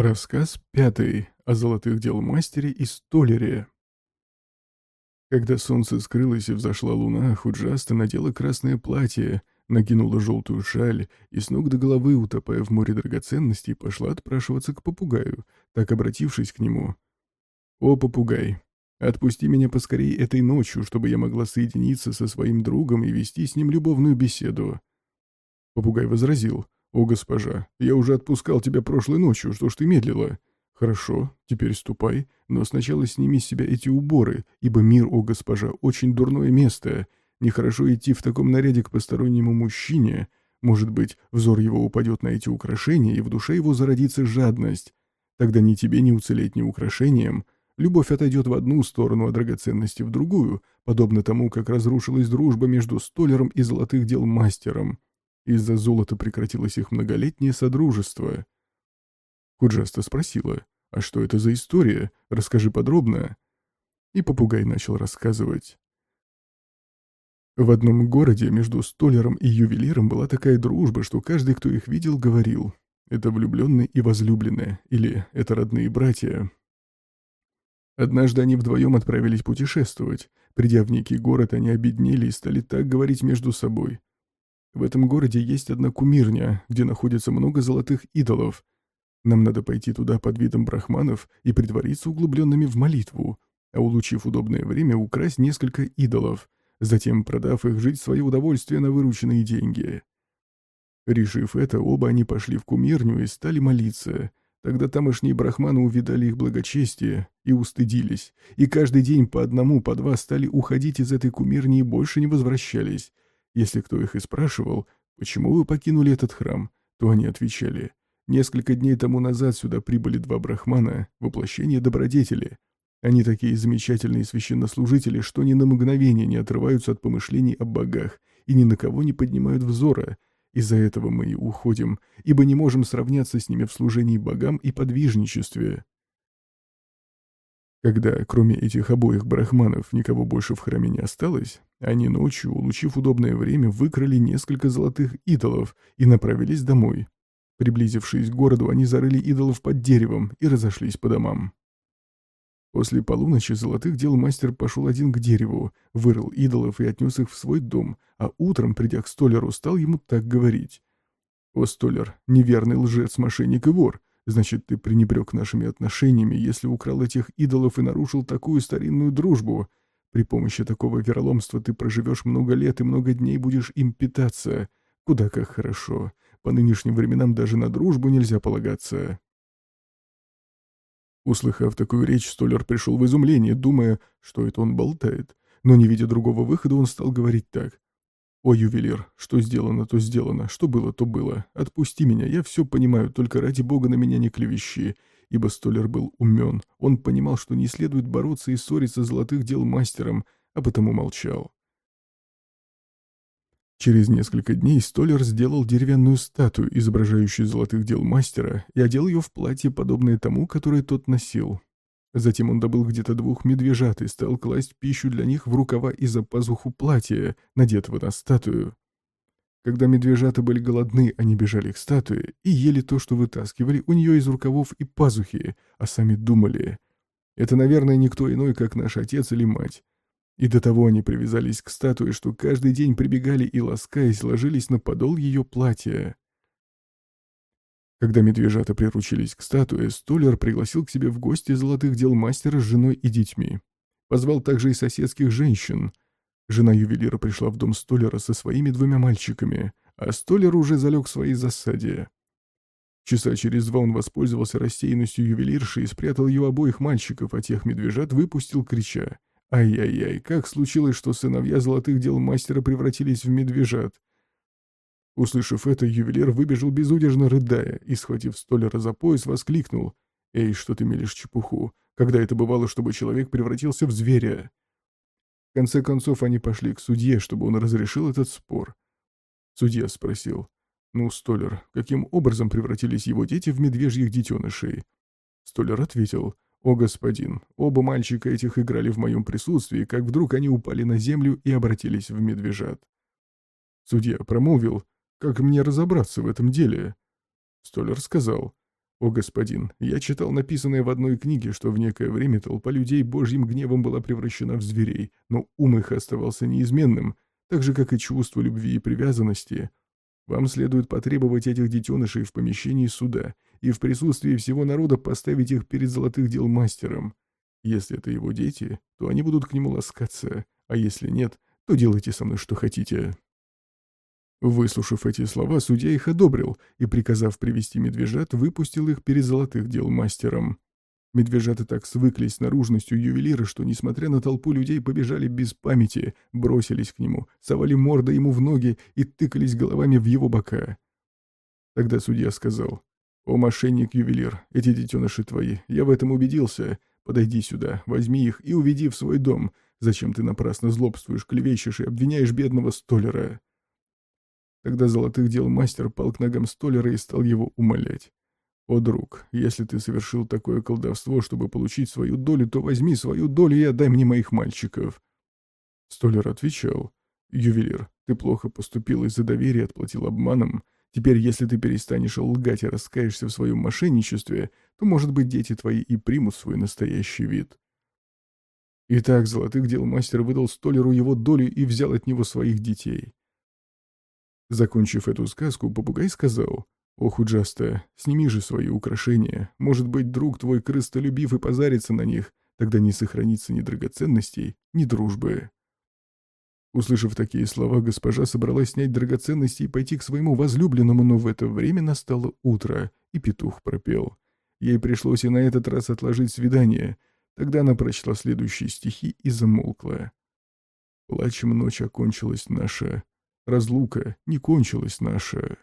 Рассказ пятый о золотых дел мастере и столере. Когда солнце скрылось и взошла луна, Худжаста надела красное платье, накинула желтую шаль и с ног до головы, утопая в море драгоценностей, пошла отпрашиваться к попугаю, так обратившись к нему. «О, попугай, отпусти меня поскорей этой ночью, чтобы я могла соединиться со своим другом и вести с ним любовную беседу». Попугай возразил — «О, госпожа, я уже отпускал тебя прошлой ночью, что ж ты медлила?» «Хорошо, теперь ступай, но сначала сними с себя эти уборы, ибо мир, о госпожа, очень дурное место. Нехорошо идти в таком наряде к постороннему мужчине. Может быть, взор его упадет на эти украшения, и в душе его зародится жадность. Тогда ни тебе не уцелеть ни украшением. Любовь отойдет в одну сторону, а драгоценности в другую, подобно тому, как разрушилась дружба между столером и золотых дел мастером. Из-за золота прекратилось их многолетнее содружество. Худжаста спросила, «А что это за история? Расскажи подробно». И попугай начал рассказывать. В одном городе между столером и ювелиром была такая дружба, что каждый, кто их видел, говорил, «Это влюбленные и возлюбленные» или «Это родные братья». Однажды они вдвоем отправились путешествовать. Придя в некий город, они обеднели и стали так говорить между собой. В этом городе есть одна кумирня, где находится много золотых идолов. Нам надо пойти туда под видом брахманов и притвориться углубленными в молитву, а улучив удобное время, украсть несколько идолов, затем, продав их, жить в свое удовольствие на вырученные деньги. Решив это, оба они пошли в кумирню и стали молиться. Тогда тамошние брахманы увидали их благочестие и устыдились, и каждый день по одному, по два стали уходить из этой кумирни и больше не возвращались, если кто их и спрашивал, почему вы покинули этот храм, то они отвечали, несколько дней тому назад сюда прибыли два брахмана, воплощение добродетели. Они такие замечательные священнослужители, что ни на мгновение не отрываются от помышлений о богах и ни на кого не поднимают взора. Из-за этого мы и уходим, ибо не можем сравняться с ними в служении богам и подвижничестве. Когда, кроме этих обоих брахманов, никого больше в храме не осталось, они ночью, улучив удобное время, выкрали несколько золотых идолов и направились домой. Приблизившись к городу, они зарыли идолов под деревом и разошлись по домам. После полуночи золотых дел мастер пошел один к дереву, вырыл идолов и отнес их в свой дом, а утром, придя к столяру, стал ему так говорить. «О, столяр, неверный лжец, мошенник и вор! Значит, ты пренебрег нашими отношениями, если украл этих идолов и нарушил такую старинную дружбу. При помощи такого вероломства ты проживешь много лет и много дней будешь им питаться. Куда как хорошо. По нынешним временам даже на дружбу нельзя полагаться. Услыхав такую речь, Столер пришел в изумление, думая, что это он болтает. Но не видя другого выхода, он стал говорить так. «О, ювелир, что сделано, то сделано, что было, то было. Отпусти меня, я все понимаю, только ради бога на меня не клевещи». Ибо Столер был умен, он понимал, что не следует бороться и ссориться золотых дел мастером, а потому молчал. Через несколько дней Столер сделал деревянную статую, изображающую золотых дел мастера, и одел ее в платье, подобное тому, которое тот носил. Затем он добыл где-то двух медвежат и стал класть пищу для них в рукава и за пазуху платья, надетого на статую. Когда медвежата были голодны, они бежали к статуе и ели то, что вытаскивали у нее из рукавов и пазухи, а сами думали. Это, наверное, никто иной, как наш отец или мать. И до того они привязались к статуе, что каждый день прибегали и, ласкаясь, ложились на подол ее платья. Когда медвежата приручились к статуе, Столер пригласил к себе в гости золотых дел мастера с женой и детьми. Позвал также и соседских женщин. Жена ювелира пришла в дом Столера со своими двумя мальчиками, а Столер уже залег в своей засаде. Часа через два он воспользовался рассеянностью ювелирши и спрятал ее обоих мальчиков, а тех медвежат выпустил, крича. «Ай-яй-яй, как случилось, что сыновья золотых дел мастера превратились в медвежат?» Услышав это, ювелир выбежал безудержно рыдая и, схватив столера за пояс, воскликнул. «Эй, что ты мелешь чепуху? Когда это бывало, чтобы человек превратился в зверя?» В конце концов, они пошли к судье, чтобы он разрешил этот спор. Судья спросил. «Ну, Столер, каким образом превратились его дети в медвежьих детенышей?» Столер ответил. «О, господин, оба мальчика этих играли в моем присутствии, как вдруг они упали на землю и обратились в медвежат». Судья промолвил. Как мне разобраться в этом деле? Столер сказал. «О, господин, я читал написанное в одной книге, что в некое время толпа людей божьим гневом была превращена в зверей, но ум их оставался неизменным, так же, как и чувство любви и привязанности. Вам следует потребовать этих детенышей в помещении суда и в присутствии всего народа поставить их перед золотых дел мастером. Если это его дети, то они будут к нему ласкаться, а если нет, то делайте со мной что хотите». Выслушав эти слова, судья их одобрил и, приказав привести медвежат, выпустил их перед золотых дел мастером. Медвежата так свыклись с наружностью ювелира, что, несмотря на толпу людей, побежали без памяти, бросились к нему, совали морды ему в ноги и тыкались головами в его бока. Тогда судья сказал, «О, мошенник-ювелир, эти детеныши твои, я в этом убедился. Подойди сюда, возьми их и уведи в свой дом. Зачем ты напрасно злобствуешь, клевещешь и обвиняешь бедного столера?» Тогда золотых дел мастер пал к ногам столера и стал его умолять. «О, друг, если ты совершил такое колдовство, чтобы получить свою долю, то возьми свою долю и отдай мне моих мальчиков». Столер отвечал. «Ювелир, ты плохо поступил из-за доверия, отплатил обманом. Теперь, если ты перестанешь лгать и раскаешься в своем мошенничестве, то, может быть, дети твои и примут свой настоящий вид». Итак, золотых дел мастер выдал столеру его долю и взял от него своих детей. Закончив эту сказку, попугай сказал, «Ох, Уджаста, сними же свои украшения. Может быть, друг твой крыстолюбив и позарится на них, тогда не сохранится ни драгоценностей, ни дружбы». Услышав такие слова, госпожа собралась снять драгоценности и пойти к своему возлюбленному, но в это время настало утро, и петух пропел. Ей пришлось и на этот раз отложить свидание. Тогда она прочла следующие стихи и замолкла. «Плачем ночь окончилась наша, Разлука не кончилась наша.